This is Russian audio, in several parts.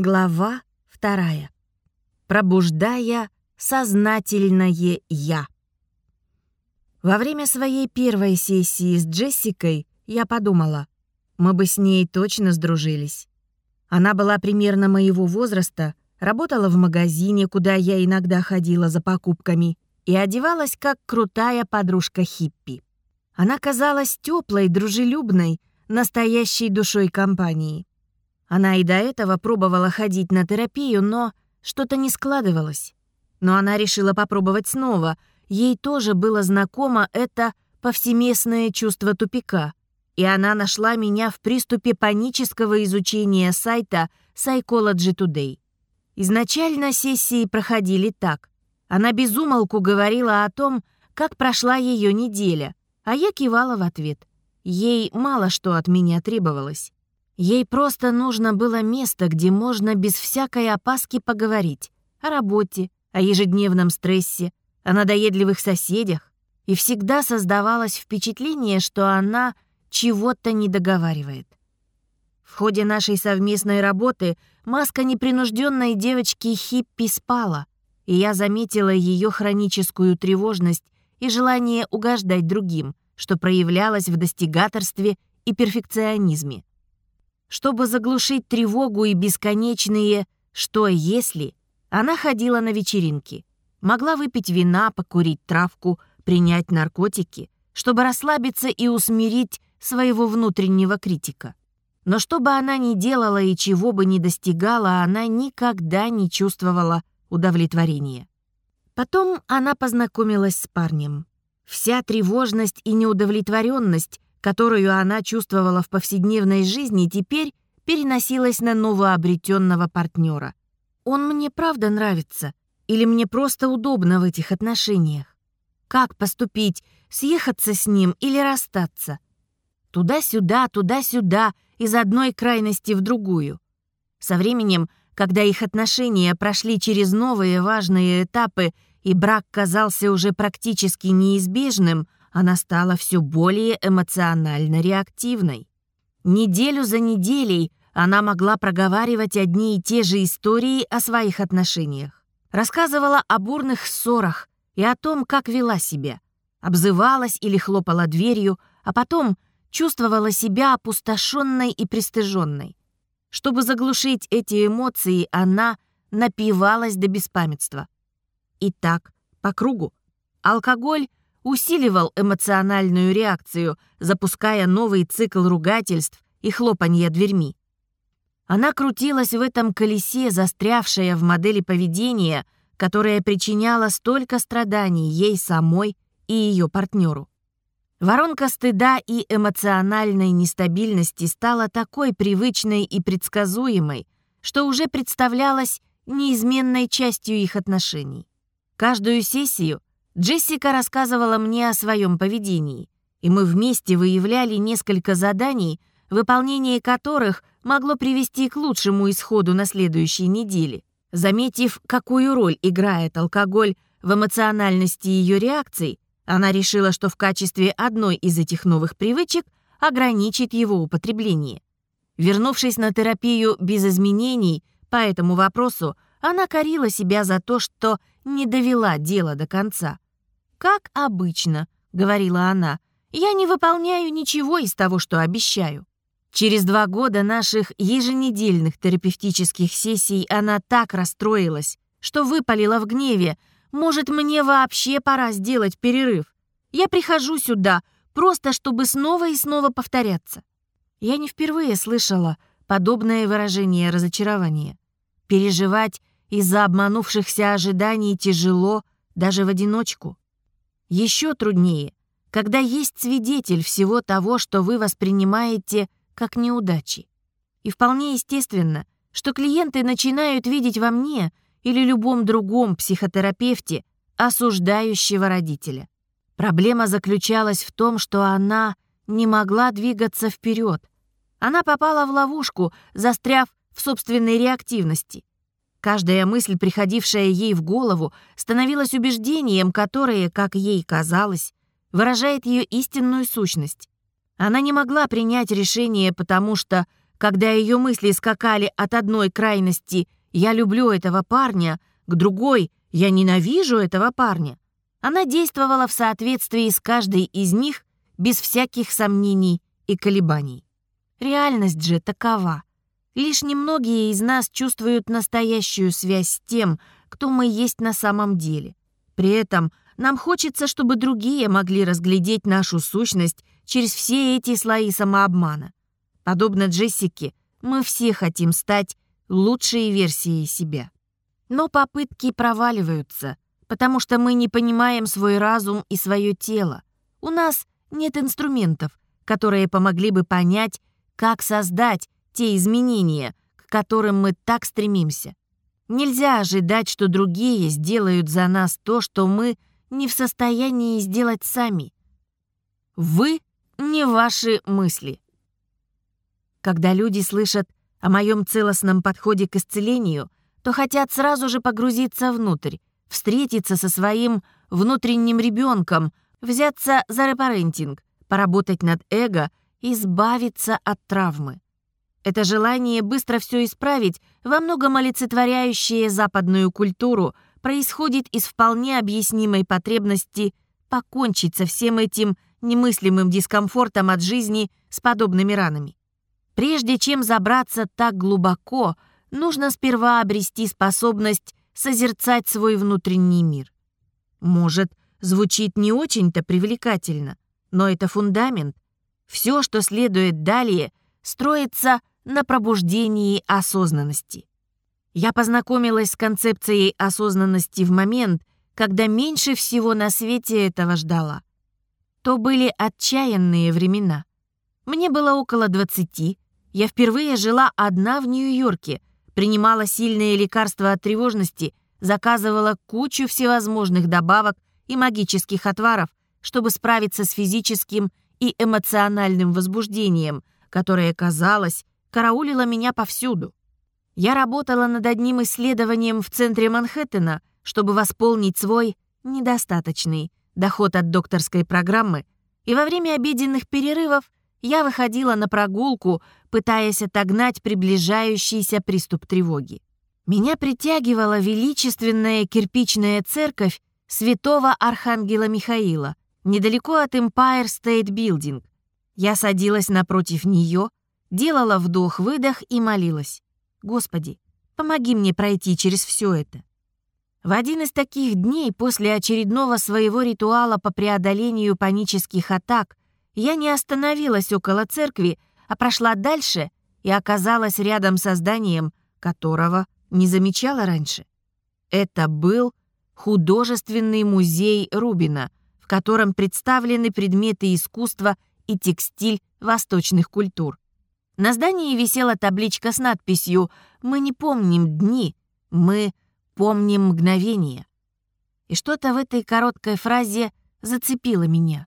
Глава вторая. Пробуждая сознательное «я». Во время своей первой сессии с Джессикой я подумала, мы бы с ней точно сдружились. Она была примерно моего возраста, работала в магазине, куда я иногда ходила за покупками, и одевалась как крутая подружка хиппи. Она казалась теплой, дружелюбной, настоящей душой компании. Она и до этого пробовала ходить на терапию, но что-то не складывалось. Но она решила попробовать снова. Ей тоже было знакомо это повсеместное чувство тупика. И она нашла меня в приступе панического изучения сайта Psychology Today. Изначально сессии проходили так. Она безумолку говорила о том, как прошла ее неделя, а я кивала в ответ. Ей мало что от меня требовалось. Ей просто нужно было место, где можно без всякой опаски поговорить о работе, о ежедневном стрессе, о надоедливых соседях. И всегда создавалось впечатление, что она чего-то не договаривает. В ходе нашей совместной работы маска непринужденной девочки Хиппи спала, и я заметила ее хроническую тревожность и желание угождать другим, что проявлялось в достигаторстве и перфекционизме. Чтобы заглушить тревогу и бесконечные «что если», она ходила на вечеринки. Могла выпить вина, покурить травку, принять наркотики, чтобы расслабиться и усмирить своего внутреннего критика. Но что бы она ни делала и чего бы ни достигала, она никогда не чувствовала удовлетворения. Потом она познакомилась с парнем. Вся тревожность и неудовлетворенность которую она чувствовала в повседневной жизни, теперь переносилась на новообретенного партнера. Он мне правда нравится? Или мне просто удобно в этих отношениях? Как поступить? Съехаться с ним или расстаться? Туда-сюда, туда-сюда, из одной крайности в другую. Со временем, когда их отношения прошли через новые важные этапы и брак казался уже практически неизбежным, она стала все более эмоционально реактивной. Неделю за неделей она могла проговаривать одни и те же истории о своих отношениях. Рассказывала о бурных ссорах и о том, как вела себя. Обзывалась или хлопала дверью, а потом чувствовала себя опустошенной и пристыженной. Чтобы заглушить эти эмоции, она напивалась до беспамятства. И так, по кругу. Алкоголь усиливал эмоциональную реакцию, запуская новый цикл ругательств и хлопанья дверьми. Она крутилась в этом колесе, застрявшая в модели поведения, которая причиняла столько страданий ей самой и ее партнеру. Воронка стыда и эмоциональной нестабильности стала такой привычной и предсказуемой, что уже представлялась неизменной частью их отношений. Каждую сессию Джессика рассказывала мне о своем поведении, и мы вместе выявляли несколько заданий, выполнение которых могло привести к лучшему исходу на следующей неделе. Заметив, какую роль играет алкоголь в эмоциональности ее реакций, она решила, что в качестве одной из этих новых привычек ограничит его употребление. Вернувшись на терапию без изменений по этому вопросу, она корила себя за то, что не довела дело до конца. «Как обычно», — говорила она, — «я не выполняю ничего из того, что обещаю». Через два года наших еженедельных терапевтических сессий она так расстроилась, что выпалила в гневе. «Может, мне вообще пора сделать перерыв? Я прихожу сюда, просто чтобы снова и снова повторяться». Я не впервые слышала подобное выражение разочарования. Переживать из-за обманувшихся ожиданий тяжело даже в одиночку. Еще труднее, когда есть свидетель всего того, что вы воспринимаете как неудачи. И вполне естественно, что клиенты начинают видеть во мне или любом другом психотерапевте осуждающего родителя. Проблема заключалась в том, что она не могла двигаться вперед. Она попала в ловушку, застряв в собственной реактивности. Каждая мысль, приходившая ей в голову, становилась убеждением, которое, как ей казалось, выражает ее истинную сущность. Она не могла принять решение, потому что когда ее мысли скакали от одной крайности «я люблю этого парня» к другой «я ненавижу этого парня», она действовала в соответствии с каждой из них без всяких сомнений и колебаний. Реальность же такова. Лишь немногие из нас чувствуют настоящую связь с тем, кто мы есть на самом деле. При этом нам хочется, чтобы другие могли разглядеть нашу сущность через все эти слои самообмана. Подобно Джессике, мы все хотим стать лучшей версией себя. Но попытки проваливаются, потому что мы не понимаем свой разум и свое тело. У нас нет инструментов, которые помогли бы понять, как создать те изменения, к которым мы так стремимся. Нельзя ожидать, что другие сделают за нас то, что мы не в состоянии сделать сами. Вы не ваши мысли. Когда люди слышат о моем целостном подходе к исцелению, то хотят сразу же погрузиться внутрь, встретиться со своим внутренним ребенком, взяться за репарентинг, поработать над эго, избавиться от травмы. Это желание быстро все исправить, во многом олицетворяющее западную культуру, происходит из вполне объяснимой потребности покончить со всем этим немыслимым дискомфортом от жизни с подобными ранами. Прежде чем забраться так глубоко, нужно сперва обрести способность созерцать свой внутренний мир. Может, звучит не очень-то привлекательно, но это фундамент. Все, что следует далее, строится на пробуждении осознанности. Я познакомилась с концепцией осознанности в момент, когда меньше всего на свете этого ждала. То были отчаянные времена. Мне было около 20, я впервые жила одна в Нью-Йорке, принимала сильные лекарства от тревожности, заказывала кучу всевозможных добавок и магических отваров, чтобы справиться с физическим и эмоциональным возбуждением, которое, казалось, караулило меня повсюду. Я работала над одним исследованием в центре Манхэттена, чтобы восполнить свой недостаточный доход от докторской программы, и во время обеденных перерывов я выходила на прогулку, пытаясь отогнать приближающийся приступ тревоги. Меня притягивала величественная кирпичная церковь святого Архангела Михаила, недалеко от Empire State Building. Я садилась напротив нее, делала вдох-выдох и молилась. «Господи, помоги мне пройти через все это». В один из таких дней после очередного своего ритуала по преодолению панических атак я не остановилась около церкви, а прошла дальше и оказалась рядом со зданием, которого не замечала раньше. Это был художественный музей Рубина, в котором представлены предметы искусства и текстиль восточных культур. На здании висела табличка с надписью «Мы не помним дни, мы помним мгновения». И что-то в этой короткой фразе зацепило меня.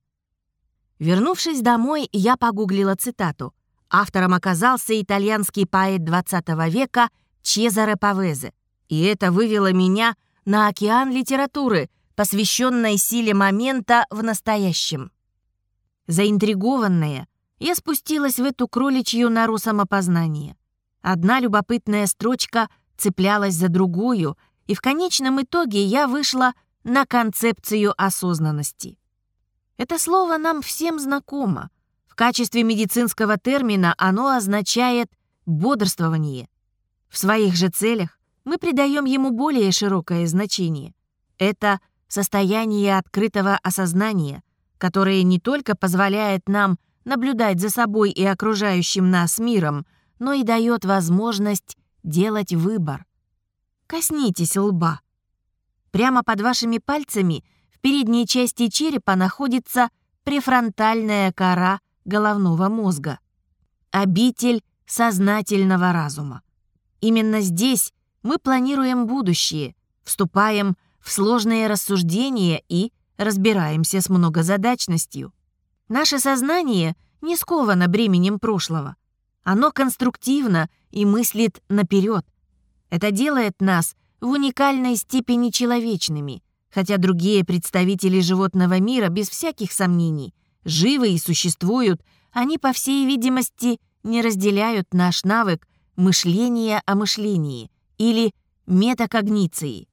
Вернувшись домой, я погуглила цитату. Автором оказался итальянский поэт XX века Чезаре Павезе. И это вывело меня на океан литературы, посвященной силе момента в настоящем. Заинтригованная, я спустилась в эту кроличью нору самопознания. Одна любопытная строчка цеплялась за другую, и в конечном итоге я вышла на концепцию осознанности. Это слово нам всем знакомо. В качестве медицинского термина оно означает бодрствование. В своих же целях мы придаем ему более широкое значение. Это состояние открытого осознания, которое не только позволяет нам наблюдать за собой и окружающим нас миром, но и дает возможность делать выбор. Коснитесь лба. Прямо под вашими пальцами – передней части черепа находится префронтальная кора головного мозга. Обитель сознательного разума. Именно здесь мы планируем будущее, вступаем в сложные рассуждения и разбираемся с многозадачностью. Наше сознание не сковано бременем прошлого. Оно конструктивно и мыслит наперед. Это делает нас в уникальной степени человечными, хотя другие представители животного мира без всяких сомнений живы и существуют, они, по всей видимости, не разделяют наш навык мышления о мышлении или метакогниции.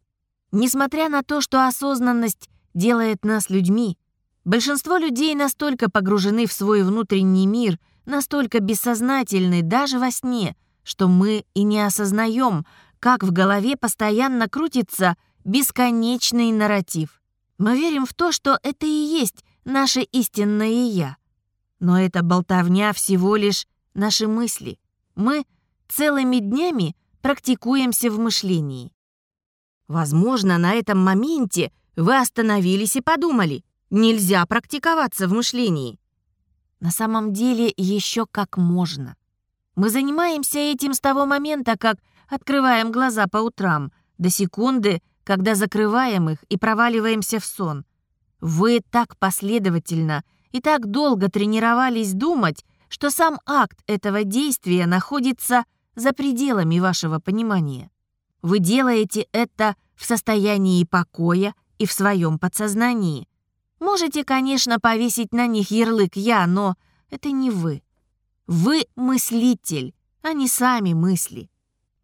Несмотря на то, что осознанность делает нас людьми, большинство людей настолько погружены в свой внутренний мир, настолько бессознательны даже во сне, что мы и не осознаем, как в голове постоянно крутится бесконечный нарратив. Мы верим в то, что это и есть наше истинное «я». Но эта болтовня всего лишь наши мысли. Мы целыми днями практикуемся в мышлении. Возможно, на этом моменте вы остановились и подумали, нельзя практиковаться в мышлении. На самом деле еще как можно. Мы занимаемся этим с того момента, как открываем глаза по утрам, до секунды, когда закрываем их и проваливаемся в сон. Вы так последовательно и так долго тренировались думать, что сам акт этого действия находится за пределами вашего понимания. Вы делаете это в состоянии покоя и в своем подсознании. Можете, конечно, повесить на них ярлык «я», но это не вы. Вы мыслитель, а не сами мысли.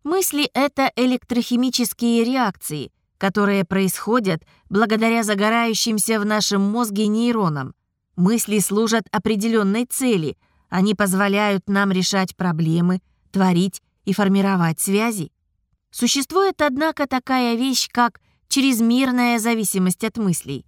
Мысли — это электрохимические реакции, которые происходят благодаря загорающимся в нашем мозге нейронам. Мысли служат определенной цели, они позволяют нам решать проблемы, творить и формировать связи. Существует, однако, такая вещь, как чрезмерная зависимость от мыслей.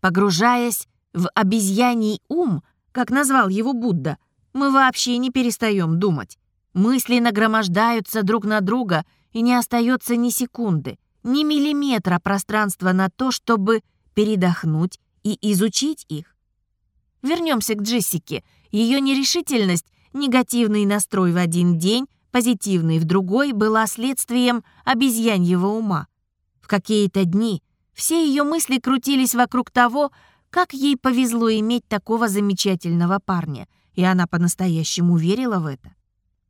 Погружаясь в обезьяний ум, как назвал его Будда, мы вообще не перестаем думать. Мысли нагромождаются друг на друга, и не остается ни секунды, ни миллиметра пространства на то, чтобы передохнуть и изучить их. Вернемся к Джессике. Ее нерешительность, негативный настрой в один день, позитивный в другой, была следствием обезьяньего ума. В какие-то дни все ее мысли крутились вокруг того, как ей повезло иметь такого замечательного парня, и она по-настоящему верила в это.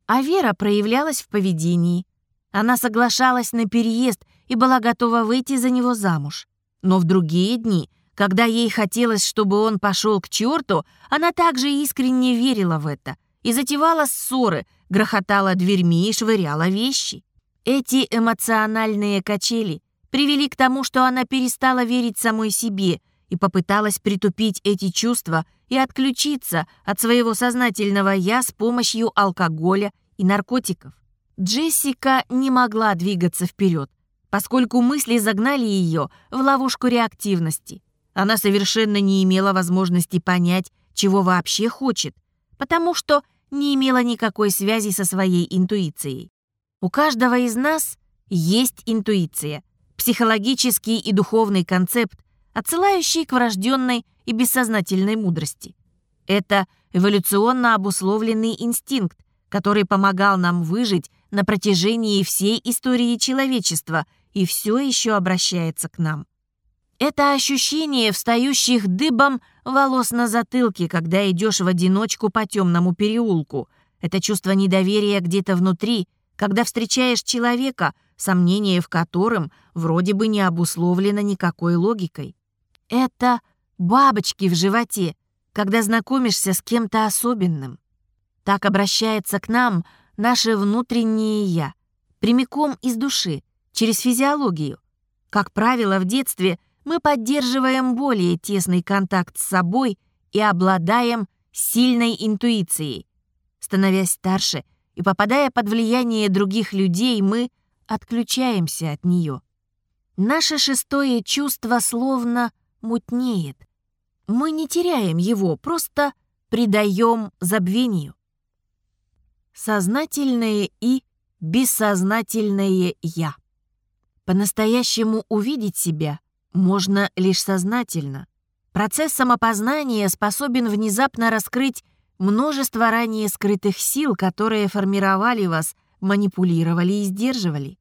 А вера проявлялась в поведении. Она соглашалась на переезд и была готова выйти за него замуж. Но в другие дни, когда ей хотелось, чтобы он пошел к черту, она также искренне верила в это и затевала ссоры, грохотала дверьми и швыряла вещи. Эти эмоциональные качели привели к тому, что она перестала верить самой себе и попыталась притупить эти чувства и отключиться от своего сознательного «я» с помощью алкоголя и наркотиков. Джессика не могла двигаться вперед, поскольку мысли загнали ее в ловушку реактивности. Она совершенно не имела возможности понять, чего вообще хочет, потому что не имела никакой связи со своей интуицией. У каждого из нас есть интуиция, психологический и духовный концепт, отсылающий к врожденной и бессознательной мудрости. Это эволюционно обусловленный инстинкт, который помогал нам выжить на протяжении всей истории человечества и все еще обращается к нам. Это ощущение встающих дыбом волос на затылке, когда идешь в одиночку по темному переулку. Это чувство недоверия где-то внутри, когда встречаешь человека, сомнение в котором вроде бы не обусловлено никакой логикой. Это бабочки в животе, когда знакомишься с кем-то особенным. Так обращается к нам наше внутреннее «я», прямиком из души, через физиологию. Как правило, в детстве мы поддерживаем более тесный контакт с собой и обладаем сильной интуицией. Становясь старше и попадая под влияние других людей, мы отключаемся от нее. Наше шестое чувство словно мутнеет. Мы не теряем его, просто придаем забвению сознательное и бессознательное «я». По-настоящему увидеть себя можно лишь сознательно. Процесс самопознания способен внезапно раскрыть множество ранее скрытых сил, которые формировали вас, манипулировали и сдерживали.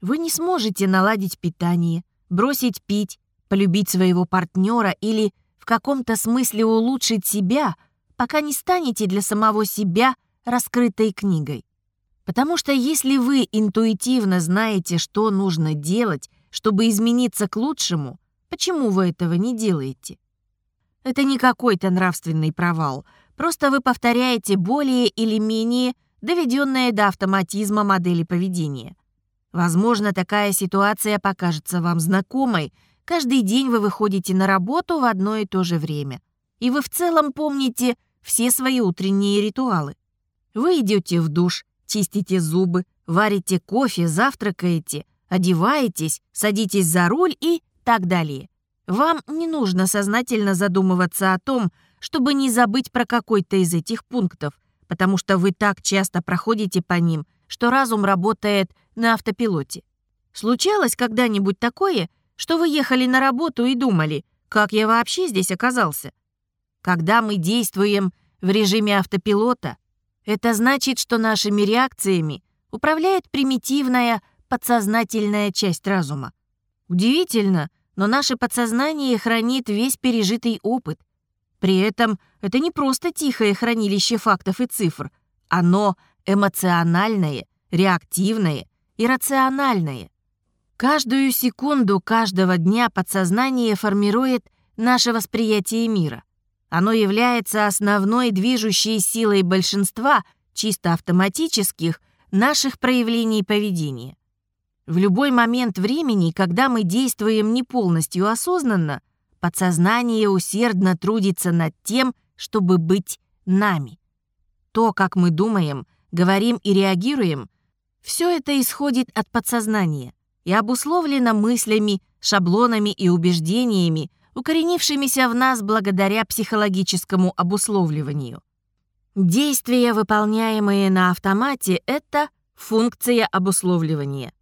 Вы не сможете наладить питание, бросить пить, полюбить своего партнера или в каком-то смысле улучшить себя, пока не станете для самого себя – раскрытой книгой. Потому что если вы интуитивно знаете, что нужно делать, чтобы измениться к лучшему, почему вы этого не делаете? Это не какой-то нравственный провал, Просто вы повторяете более или менее доведенные до автоматизма модели поведения. Возможно, такая ситуация покажется вам знакомой. Каждый день вы выходите на работу в одно и то же время. И вы в целом помните все свои утренние ритуалы. Вы идете в душ, чистите зубы, варите кофе, завтракаете, одеваетесь, садитесь за руль и так далее. Вам не нужно сознательно задумываться о том, чтобы не забыть про какой-то из этих пунктов, потому что вы так часто проходите по ним, что разум работает на автопилоте. Случалось когда-нибудь такое, что вы ехали на работу и думали, как я вообще здесь оказался? Когда мы действуем в режиме автопилота, это значит, что нашими реакциями управляет примитивная подсознательная часть разума. Удивительно, но наше подсознание хранит весь пережитый опыт. При этом это не просто тихое хранилище фактов и цифр. Оно эмоциональное, реактивное и рациональное. Каждую секунду каждого дня подсознание формирует наше восприятие мира. Оно является основной движущей силой большинства чисто автоматических наших проявлений поведения. В любой момент времени, когда мы действуем не полностью осознанно, подсознание усердно трудится над тем, чтобы быть нами. То, как мы думаем, говорим и реагируем, все это исходит от подсознания и обусловлено мыслями, шаблонами и убеждениями, укоренившимися в нас благодаря психологическому обусловливанию. Действия, выполняемые на автомате, это функция обусловливания.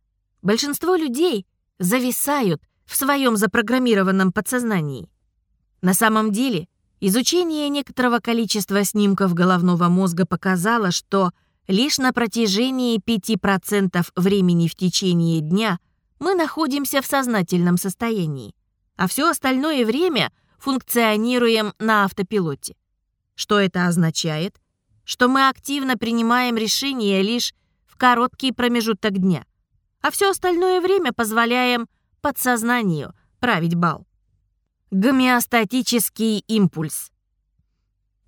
Большинство людей зависают в своем запрограммированном подсознании. На самом деле, изучение некоторого количества снимков головного мозга показало, что лишь на протяжении 5% времени в течение дня мы находимся в сознательном состоянии а все остальное время функционируем на автопилоте. Что это означает? Что мы активно принимаем решения лишь в короткий промежуток дня, а все остальное время позволяем подсознанию править бал. Гомеостатический импульс.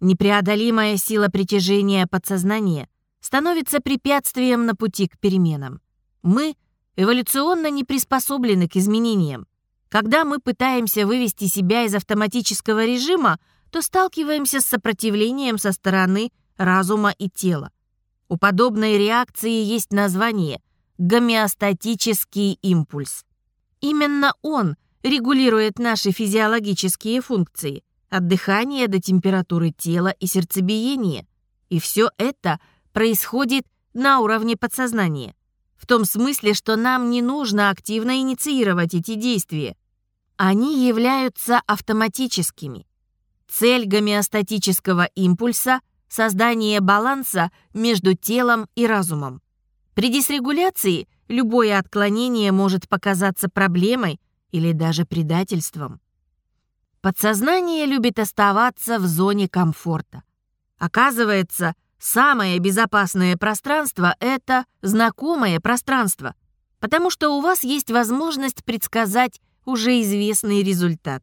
Непреодолимая сила притяжения подсознания становится препятствием на пути к переменам. Мы эволюционно не приспособлены к изменениям. Когда мы пытаемся вывести себя из автоматического режима, то сталкиваемся с сопротивлением со стороны разума и тела. У подобной реакции есть название гомеостатический импульс. Именно он регулирует наши физиологические функции, от дыхания до температуры тела и сердцебиения. И все это происходит на уровне подсознания. В том смысле, что нам не нужно активно инициировать эти действия. Они являются автоматическими. Цель гомеостатического импульса – создание баланса между телом и разумом. При дисрегуляции любое отклонение может показаться проблемой или даже предательством. Подсознание любит оставаться в зоне комфорта. Оказывается, самое безопасное пространство – это знакомое пространство, потому что у вас есть возможность предсказать уже известный результат.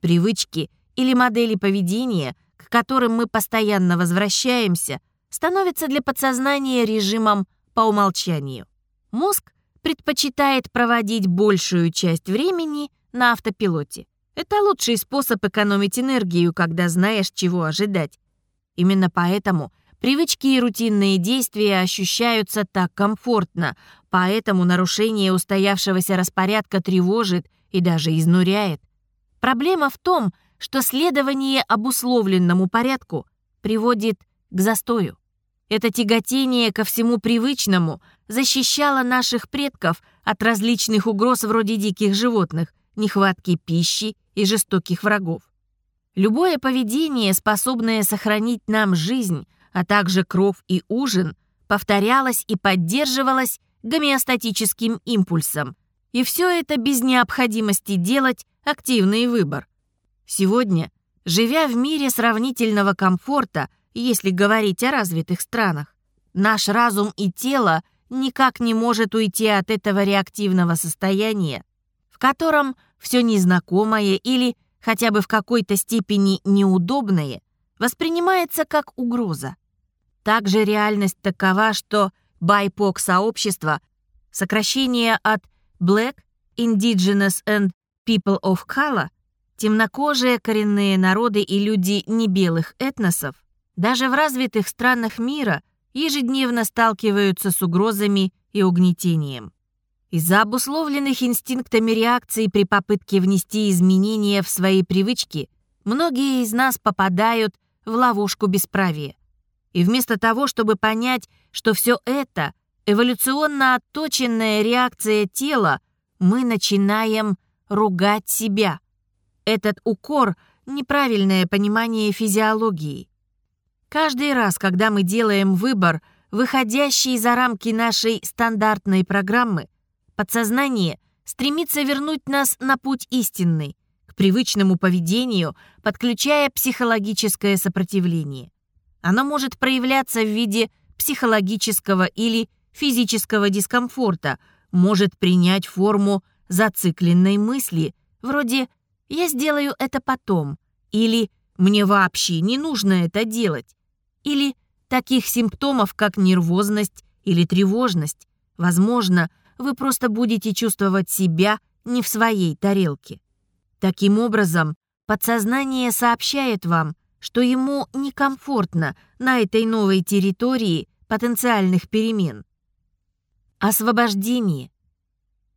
Привычки или модели поведения, к которым мы постоянно возвращаемся, становятся для подсознания режимом по умолчанию. Мозг предпочитает проводить большую часть времени на автопилоте. Это лучший способ экономить энергию, когда знаешь, чего ожидать. Именно поэтому привычки и рутинные действия ощущаются так комфортно, поэтому нарушение устоявшегося распорядка тревожит и даже изнуряет. Проблема в том, что следование обусловленному порядку приводит к застою. Это тяготение ко всему привычному защищало наших предков от различных угроз вроде диких животных, нехватки пищи и жестоких врагов. Любое поведение, способное сохранить нам жизнь, а также кров и ужин, повторялось и поддерживалось гомеостатическим импульсом, и все это без необходимости делать активный выбор. Сегодня, живя в мире сравнительного комфорта, если говорить о развитых странах, наш разум и тело никак не может уйти от этого реактивного состояния, в котором все незнакомое или хотя бы в какой-то степени неудобное воспринимается как угроза. Также реальность такова, что BIPOC-сообщество, сокращение от Black, Indigenous and People of Color, темнокожие коренные народы и люди небелых этносов, даже в развитых странах мира ежедневно сталкиваются с угрозами и угнетением. Из-за обусловленных инстинктами реакций при попытке внести изменения в свои привычки, многие из нас попадают в ловушку бесправия. И вместо того, чтобы понять, что все это — эволюционно отточенная реакция тела, мы начинаем ругать себя. Этот укор — неправильное понимание физиологии. Каждый раз, когда мы делаем выбор, выходящий за рамки нашей стандартной программы, подсознание стремится вернуть нас на путь истинный, к привычному поведению, подключая психологическое сопротивление. Оно может проявляться в виде психологического или физического дискомфорта, может принять форму зацикленной мысли, вроде «я сделаю это потом» или «мне вообще не нужно это делать» или таких симптомов, как нервозность или тревожность. Возможно, вы просто будете чувствовать себя не в своей тарелке. Таким образом, подсознание сообщает вам, что ему некомфортно на этой новой территории потенциальных перемен. Освобождение.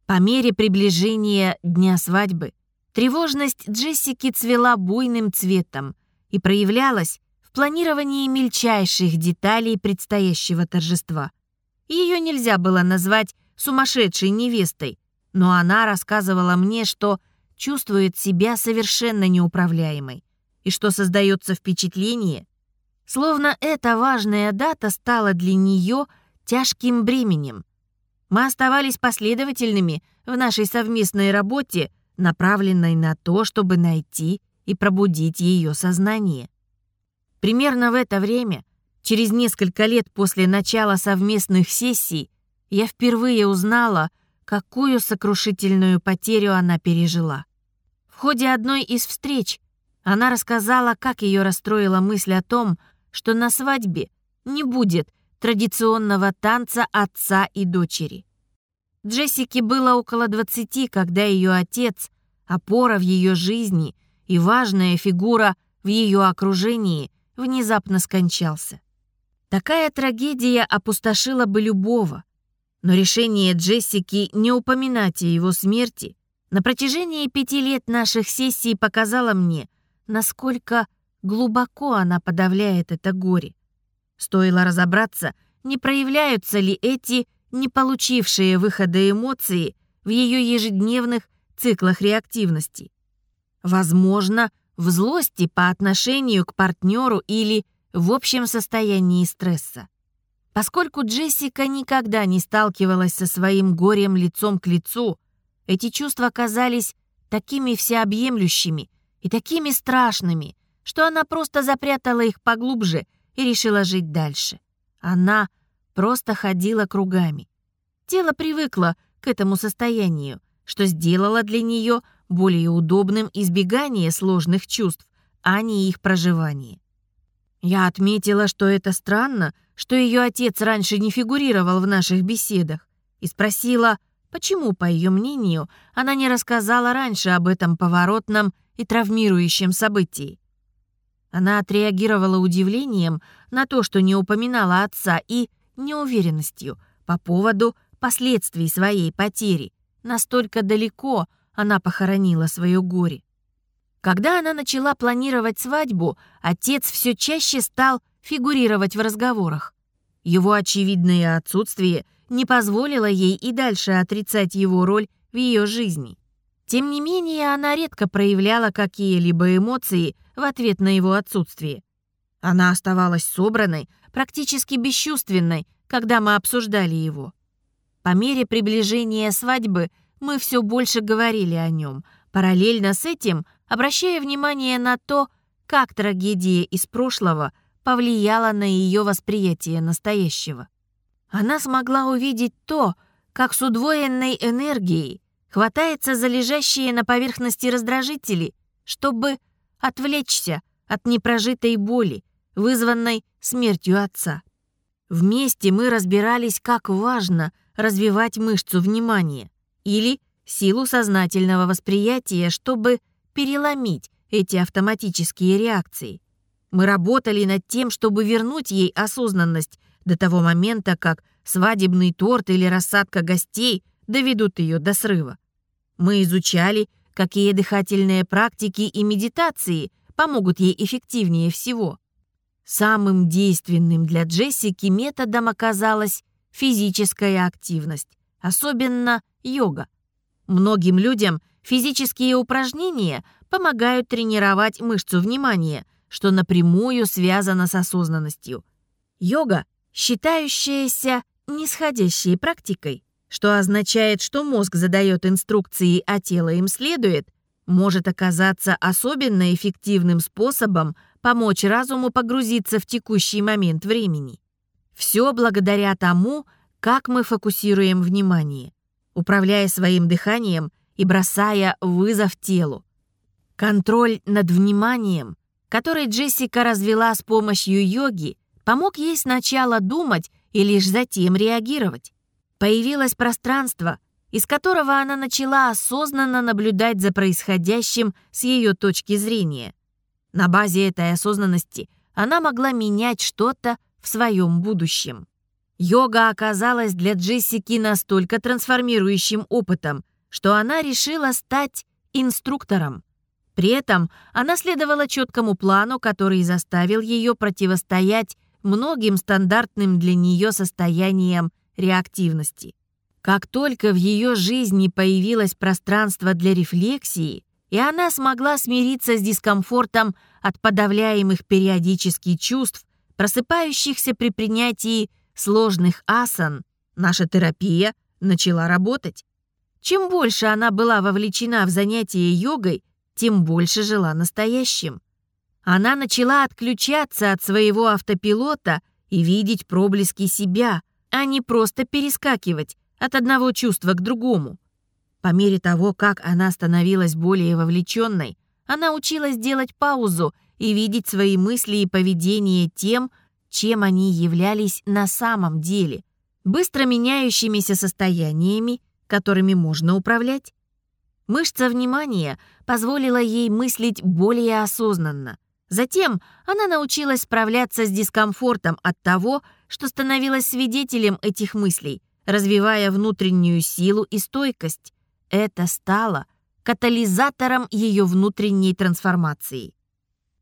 По мере приближения дня свадьбы тревожность Джессики цвела буйным цветом и проявлялась в планировании мельчайших деталей предстоящего торжества. Ее нельзя было назвать сумасшедшей невестой, но она рассказывала мне, что чувствует себя совершенно неуправляемой и что создается впечатление, словно эта важная дата стала для нее тяжким бременем. Мы оставались последовательными в нашей совместной работе, направленной на то, чтобы найти и пробудить ее сознание. Примерно в это время, через несколько лет после начала совместных сессий, я впервые узнала, какую сокрушительную потерю она пережила. В ходе одной из встреч она рассказала, как ее расстроила мысль о том, что на свадьбе не будет традиционного танца отца и дочери. Джессике было около 20, когда ее отец, опора в ее жизни и важная фигура в ее окружении, внезапно скончался. Такая трагедия опустошила бы любого, но решение Джессики не упоминать о его смерти на протяжении пяти лет наших сессий показало мне, насколько глубоко она подавляет это горе. Стоило разобраться, не проявляются ли эти не получившие выхода эмоции в ее ежедневных циклах реактивности. Возможно, в злости по отношению к партнеру или в общем состоянии стресса. Поскольку Джессика никогда не сталкивалась со своим горем лицом к лицу, эти чувства казались такими всеобъемлющими и такими страшными, что она просто запрятала их поглубже и решила жить дальше. Она просто ходила кругами. Тело привыкло к этому состоянию, что сделало для нее более удобным избегание сложных чувств, а не их проживание. Я отметила, что это странно, что ее отец раньше не фигурировал в наших беседах, и спросила, почему, по ее мнению, она не рассказала раньше об этом поворотном и травмирующем событии. Она отреагировала удивлением на то, что не упоминала отца, и неуверенностью по поводу последствий своей потери. Настолько далеко она похоронила свое горе. Когда она начала планировать свадьбу, отец все чаще стал фигурировать в разговорах. Его очевидное отсутствие не позволило ей и дальше отрицать его роль в ее жизни. Тем не менее, она редко проявляла какие-либо эмоции в ответ на его отсутствие. Она оставалась собранной, практически бесчувственной, когда мы обсуждали его. По мере приближения свадьбы мы все больше говорили о нем, параллельно с этим обращая внимание на то, как трагедия из прошлого повлияла на ее восприятие настоящего. Она смогла увидеть то, как с удвоенной энергией хватается за лежащие на поверхности раздражители, чтобы отвлечься от непрожитой боли, вызванной смертью отца. Вместе мы разбирались, как важно развивать мышцу внимания или силу сознательного восприятия, чтобы переломить эти автоматические реакции. Мы работали над тем, чтобы вернуть ей осознанность до того момента, как свадебный торт или рассадка гостей доведут ее до срыва. Мы изучали, какие дыхательные практики и медитации помогут ей эффективнее всего. Самым действенным для Джессики методом оказалась физическая активность, особенно йога. Многим людям физические упражнения помогают тренировать мышцу внимания, что напрямую связано с осознанностью. Йога, считающаяся нисходящей практикой, что означает, что мозг задает инструкции, а тело им следует, может оказаться особенно эффективным способом помочь разуму погрузиться в текущий момент времени. Все благодаря тому, как мы фокусируем внимание, управляя своим дыханием и бросая вызов телу. Контроль над вниманием, который Джессика развела с помощью йоги, помог ей сначала думать и лишь затем реагировать. Появилось пространство, из которого она начала осознанно наблюдать за происходящим с ее точки зрения. На базе этой осознанности она могла менять что-то в своем будущем. Йога оказалась для Джессики настолько трансформирующим опытом, что она решила стать инструктором. При этом она следовала четкому плану, который заставил ее противостоять многим стандартным для нее состояниям реактивности. Как только в ее жизни появилось пространство для рефлексии, и она смогла смириться с дискомфортом от подавляемых периодически чувств, просыпающихся при принятии сложных асан, наша терапия начала работать. Чем больше она была вовлечена в занятия йогой, тем больше жила настоящим. Она начала отключаться от своего автопилота и видеть проблески себя, а не просто перескакивать от одного чувства к другому. По мере того, как она становилась более вовлеченной, она училась делать паузу и видеть свои мысли и поведение тем, чем они являлись на самом деле, быстро меняющимися состояниями, которыми можно управлять. Мышца внимания позволила ей мыслить более осознанно. Затем она научилась справляться с дискомфортом от того, что становилась свидетелем этих мыслей, развивая внутреннюю силу и стойкость. Это стало катализатором ее внутренней трансформации.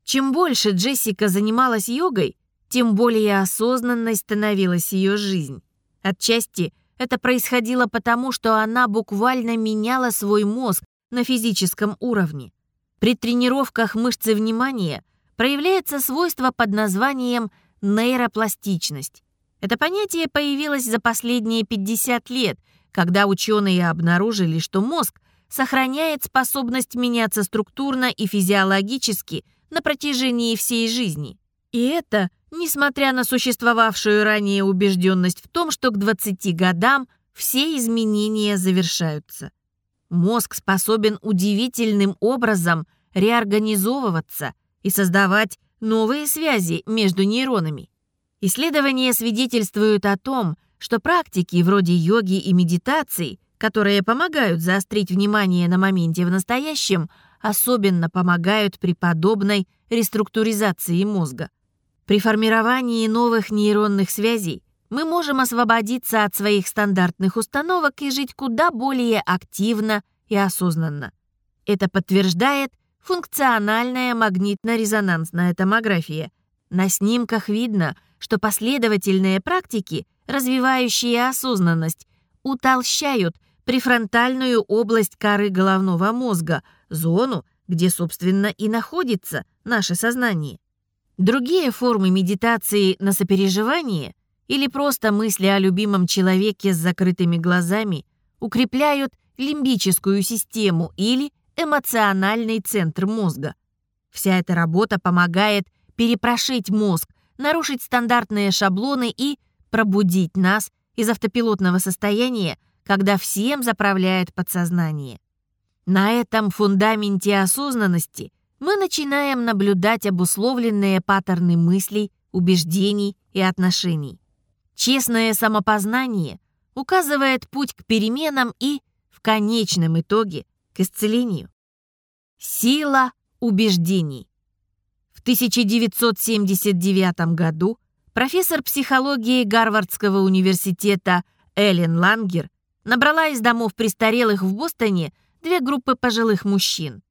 Чем больше Джессика занималась йогой, тем более осознанной становилась ее жизнь. Отчасти это происходило потому, что она буквально меняла свой мозг на физическом уровне. При тренировках мышцы внимания проявляется свойство под названием нейропластичность. Это понятие появилось за последние 50 лет – когда ученые обнаружили, что мозг сохраняет способность меняться структурно и физиологически на протяжении всей жизни. И это, несмотря на существовавшую ранее убежденность в том, что к 20 годам все изменения завершаются. Мозг способен удивительным образом реорганизовываться и создавать новые связи между нейронами. Исследования свидетельствуют о том, что практики вроде йоги и медитаций, которые помогают заострить внимание на моменте в настоящем, особенно помогают при подобной реструктуризации мозга. При формировании новых нейронных связей мы можем освободиться от своих стандартных установок и жить куда более активно и осознанно. Это подтверждает функциональная магнитно-резонансная томография. На снимках видно, что последовательные практики – развивающие осознанность, утолщают префронтальную область коры головного мозга, зону, где, собственно, и находится наше сознание. Другие формы медитации на сопереживание или просто мысли о любимом человеке с закрытыми глазами укрепляют лимбическую систему или эмоциональный центр мозга. Вся эта работа помогает перепрошить мозг, нарушить стандартные шаблоны и пробудить нас из автопилотного состояния, когда всем заправляет подсознание. На этом фундаменте осознанности мы начинаем наблюдать обусловленные паттерны мыслей, убеждений и отношений. Честное самопознание указывает путь к переменам и, в конечном итоге, к исцелению. Сила убеждений. В 1979 году профессор психологии Гарвардского университета Эллен Лангер набрала из домов престарелых в Бостоне две группы пожилых мужчин.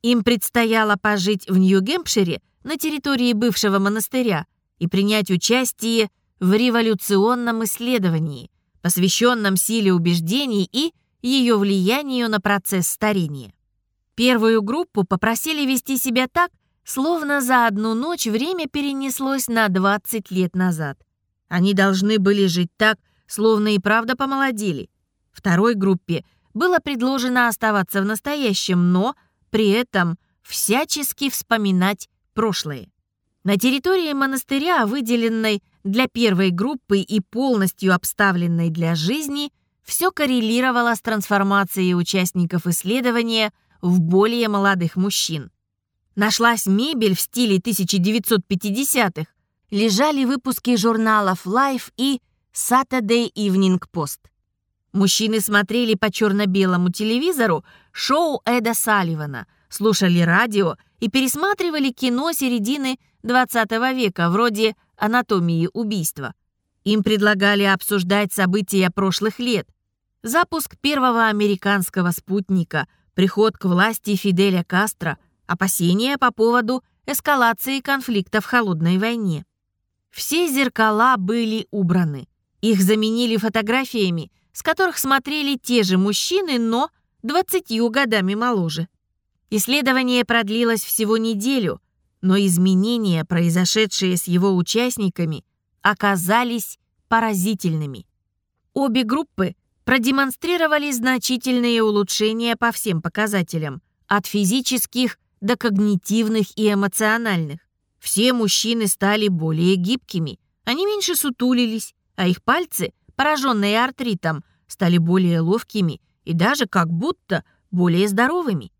Им предстояло пожить в Нью-Гэмпшире на территории бывшего монастыря и принять участие в революционном исследовании, посвященном силе убеждений и ее влиянию на процесс старения. Первую группу попросили вести себя так, словно за одну ночь время перенеслось на 20 лет назад. Они должны были жить так, словно и правда помолодели. Второй группе было предложено оставаться в настоящем, но при этом всячески вспоминать прошлое. На территории монастыря, выделенной для первой группы и полностью обставленной для жизни, все коррелировало с трансформацией участников исследования в более молодых мужчин. Нашлась мебель в стиле 1950-х, лежали выпуски журналов Life и Saturday Evening Post. Мужчины смотрели по черно-белому телевизору шоу Эда Салливана, слушали радио и пересматривали кино середины 20 века, вроде «Анатомии убийства». Им предлагали обсуждать события прошлых лет. Запуск первого американского спутника, приход к власти Фиделя Кастро – опасения по поводу эскалации конфликта в холодной войне. Все зеркала были убраны. Их заменили фотографиями, с которых смотрели те же мужчины, но 20 годами моложе. Исследование продлилось всего неделю, но изменения, произошедшие с его участниками, оказались поразительными. Обе группы продемонстрировали значительные улучшения по всем показателям, от физических до когнитивных и эмоциональных. Все мужчины стали более гибкими, они меньше сутулились, а их пальцы, пораженные артритом, стали более ловкими и даже как будто более здоровыми.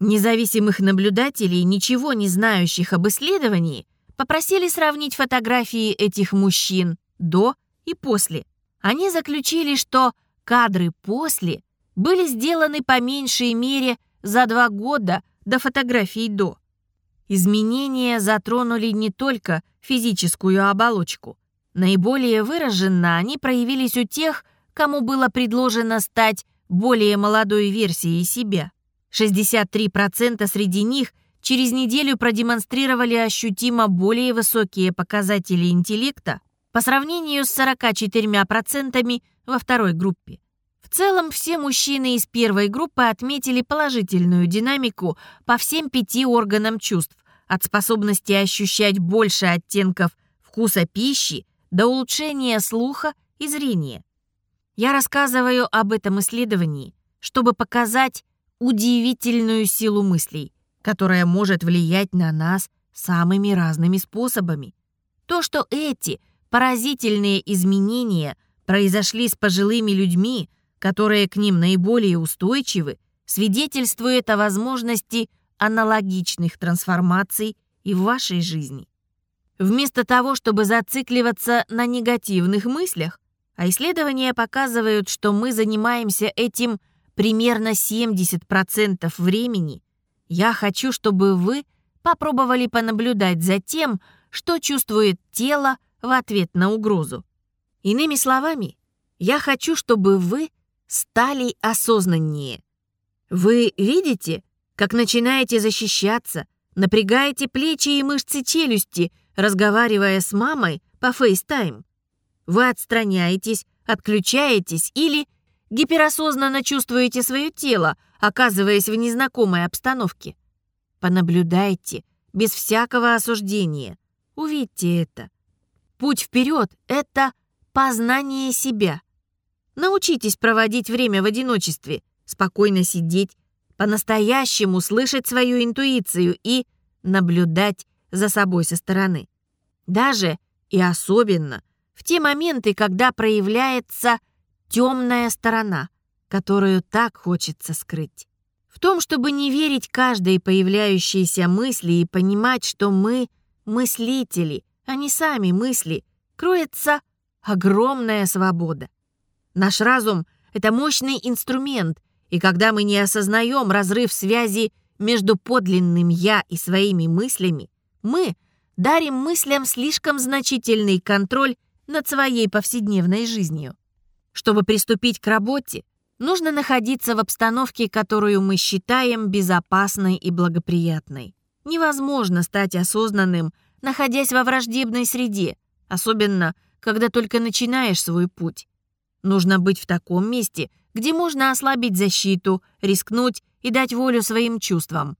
Независимых наблюдателей, ничего не знающих об исследовании, попросили сравнить фотографии этих мужчин до и после. Они заключили, что кадры после были сделаны по меньшей мере за два года до фотографий до. Изменения затронули не только физическую оболочку. Наиболее выраженно они проявились у тех, кому было предложено стать более молодой версией себя. 63% среди них через неделю продемонстрировали ощутимо более высокие показатели интеллекта по сравнению с 44% во второй группе. В целом, все мужчины из первой группы отметили положительную динамику по всем пяти органам чувств, от способности ощущать больше оттенков вкуса пищи до улучшения слуха и зрения. Я рассказываю об этом исследовании, чтобы показать удивительную силу мыслей, которая может влиять на нас самыми разными способами. То, что эти поразительные изменения произошли с пожилыми людьми – которые к ним наиболее устойчивы, свидетельствует о возможности аналогичных трансформаций и в вашей жизни. Вместо того, чтобы зацикливаться на негативных мыслях, а исследования показывают, что мы занимаемся этим примерно 70% времени, я хочу, чтобы вы попробовали понаблюдать за тем, что чувствует тело в ответ на угрозу. Иными словами, я хочу, чтобы вы стали осознаннее. Вы видите, как начинаете защищаться, напрягаете плечи и мышцы челюсти, разговаривая с мамой по FaceTime. Вы отстраняетесь, отключаетесь или гиперосознанно чувствуете свое тело, оказываясь в незнакомой обстановке. Понаблюдайте, без всякого осуждения. Увидьте это. Путь вперед — это познание себя. Научитесь проводить время в одиночестве, спокойно сидеть, по-настоящему слышать свою интуицию и наблюдать за собой со стороны. Даже и особенно в те моменты, когда проявляется темная сторона, которую так хочется скрыть. В том, чтобы не верить каждой появляющейся мысли и понимать, что мы мыслители, а не сами мысли, кроется огромная свобода. Наш разум — это мощный инструмент, и когда мы не осознаем разрыв связи между подлинным «я» и своими мыслями, мы дарим мыслям слишком значительный контроль над своей повседневной жизнью. Чтобы приступить к работе, нужно находиться в обстановке, которую мы считаем безопасной и благоприятной. Невозможно стать осознанным, находясь во враждебной среде, особенно когда только начинаешь свой путь. Нужно быть в таком месте, где можно ослабить защиту, рискнуть и дать волю своим чувствам.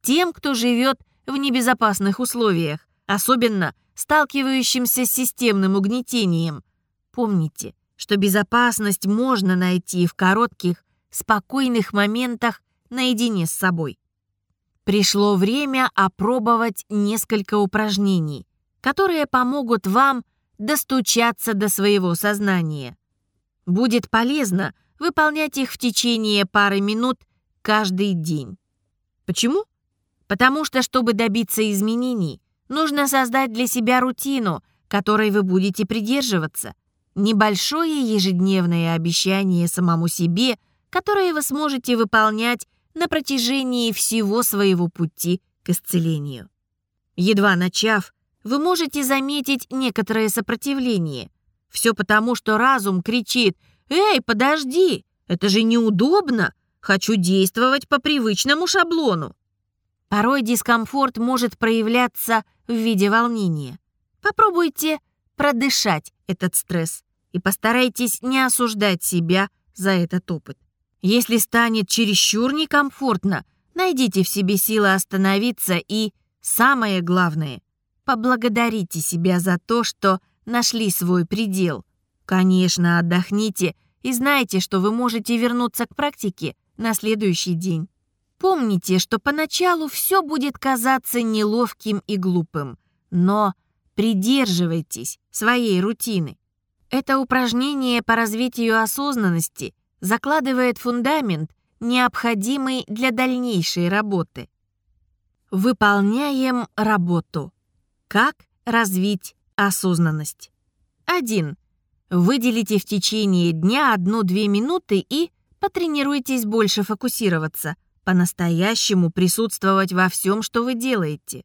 Тем, кто живет в небезопасных условиях, особенно сталкивающимся с системным угнетением. Помните, что безопасность можно найти в коротких, спокойных моментах наедине с собой. Пришло время опробовать несколько упражнений, которые помогут вам достучаться до своего сознания. Будет полезно выполнять их в течение пары минут каждый день. Почему? Потому что, чтобы добиться изменений, нужно создать для себя рутину, которой вы будете придерживаться. Небольшое ежедневное обещание самому себе, которое вы сможете выполнять на протяжении всего своего пути к исцелению. Едва начав, вы можете заметить некоторое сопротивление. Все потому, что разум кричит «Эй, подожди! Это же неудобно! Хочу действовать по привычному шаблону!» Порой дискомфорт может проявляться в виде волнения. Попробуйте продышать этот стресс и постарайтесь не осуждать себя за этот опыт. Если станет чересчур некомфортно, найдите в себе силы остановиться и, самое главное, поблагодарите себя за то, что нашли свой предел. Конечно, отдохните и знайте, что вы можете вернуться к практике на следующий день. Помните, что поначалу все будет казаться неловким и глупым, но придерживайтесь своей рутины. Это упражнение по развитию осознанности закладывает фундамент, необходимый для дальнейшей работы. Выполняем работу. Как развить осознанность? 1. Выделите в течение дня 1-2 минуты и потренируйтесь больше фокусироваться – по-настоящему присутствовать во всем, что вы делаете.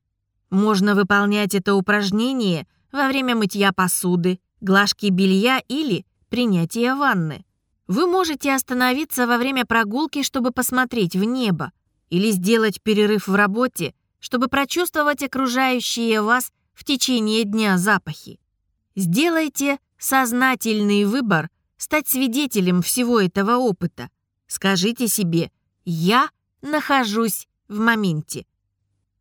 Можно выполнять это упражнение во время мытья посуды, глажки белья или принятия ванны. Вы можете остановиться во время прогулки, чтобы посмотреть в небо, или сделать перерыв в работе, чтобы прочувствовать окружающие вас в течение дня запахи. Сделайте сознательный выбор стать свидетелем всего этого опыта. Скажите себе «Я нахожусь в моменте.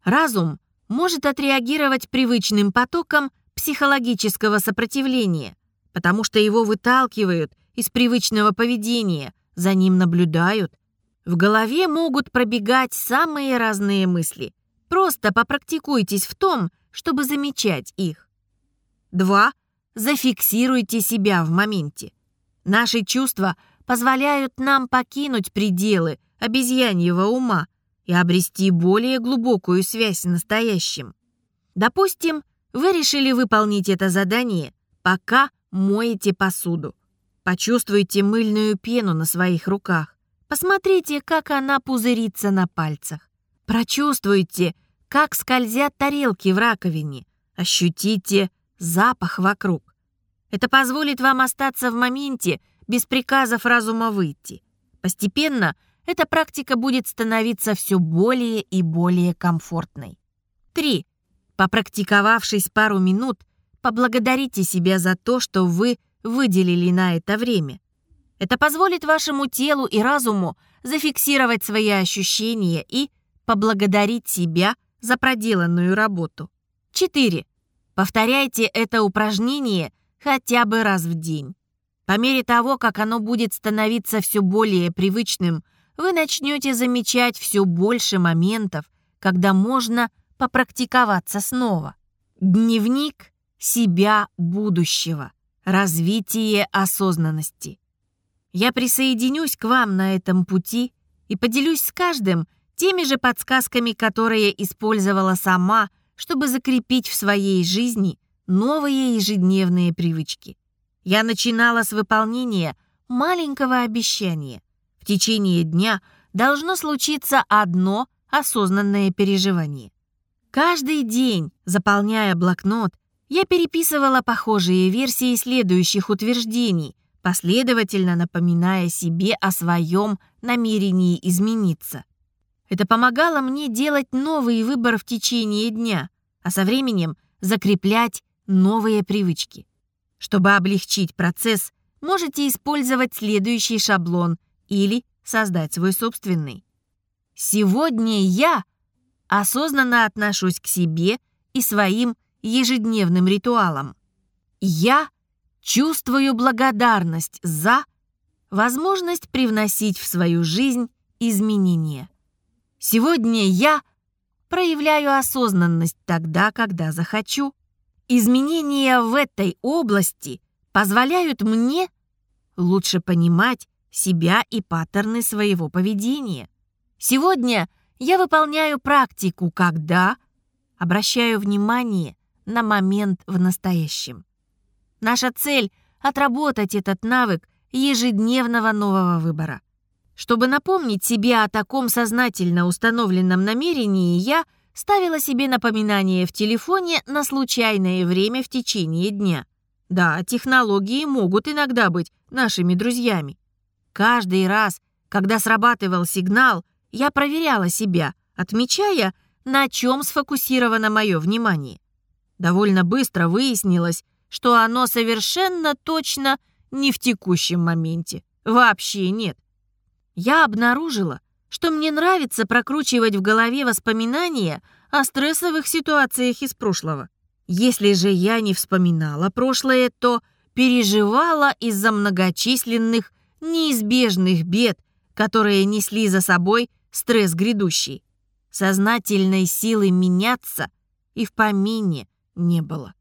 Разум может отреагировать привычным потоком психологического сопротивления, потому что его выталкивают из привычного поведения, за ним наблюдают. В голове могут пробегать самые разные мысли. Просто попрактикуйтесь в том, чтобы замечать их. 2. Зафиксируйте себя в моменте. Наши чувства позволяют нам покинуть пределы – обезьяньего ума и обрести более глубокую связь с настоящим. Допустим, вы решили выполнить это задание, пока моете посуду. Почувствуйте мыльную пену на своих руках. Посмотрите, как она пузырится на пальцах. Прочувствуйте, как скользят тарелки в раковине. Ощутите запах вокруг. Это позволит вам остаться в моменте, без приказов разума выйти. Постепенно – эта практика будет становиться все более и более комфортной. 3. Попрактиковавшись пару минут, поблагодарите себя за то, что вы выделили на это время. Это позволит вашему телу и разуму зафиксировать свои ощущения и поблагодарить себя за проделанную работу. 4. Повторяйте это упражнение хотя бы раз в день. По мере того, как оно будет становиться все более привычным – вы начнете замечать все больше моментов, когда можно попрактиковаться снова. Дневник себя будущего. Развитие осознанности. Я присоединюсь к вам на этом пути и поделюсь с каждым теми же подсказками, которые использовала сама, чтобы закрепить в своей жизни новые ежедневные привычки. Я начинала с выполнения маленького обещания. В течение дня должно случиться одно осознанное переживание. Каждый день, заполняя блокнот, я переписывала похожие версии следующих утверждений, последовательно напоминая себе о своем намерении измениться. Это помогало мне делать новый выбор в течение дня, а со временем закреплять новые привычки. Чтобы облегчить процесс, можете использовать следующий шаблон или создать свой собственный. Сегодня я осознанно отношусь к себе и своим ежедневным ритуалам. Я чувствую благодарность за возможность привносить в свою жизнь изменения. Сегодня я проявляю осознанность тогда, когда захочу. Изменения в этой области позволяют мне лучше понимать себя и паттерны своего поведения. Сегодня я выполняю практику, когда обращаю внимание на момент в настоящем. Наша цель — отработать этот навык ежедневного нового выбора. Чтобы напомнить себе о таком сознательно установленном намерении, я ставила себе напоминание в телефоне на случайное время в течение дня. Да, технологии могут иногда быть нашими друзьями. Каждый раз, когда срабатывал сигнал, я проверяла себя, отмечая, на чем сфокусировано мое внимание. Довольно быстро выяснилось, что оно совершенно точно не в текущем моменте. Вообще нет. Я обнаружила, что мне нравится прокручивать в голове воспоминания о стрессовых ситуациях из прошлого. Если же я не вспоминала прошлое, то переживала из-за многочисленных неизбежных бед, которые несли за собой стресс грядущий. Сознательной силы меняться и в помине не было.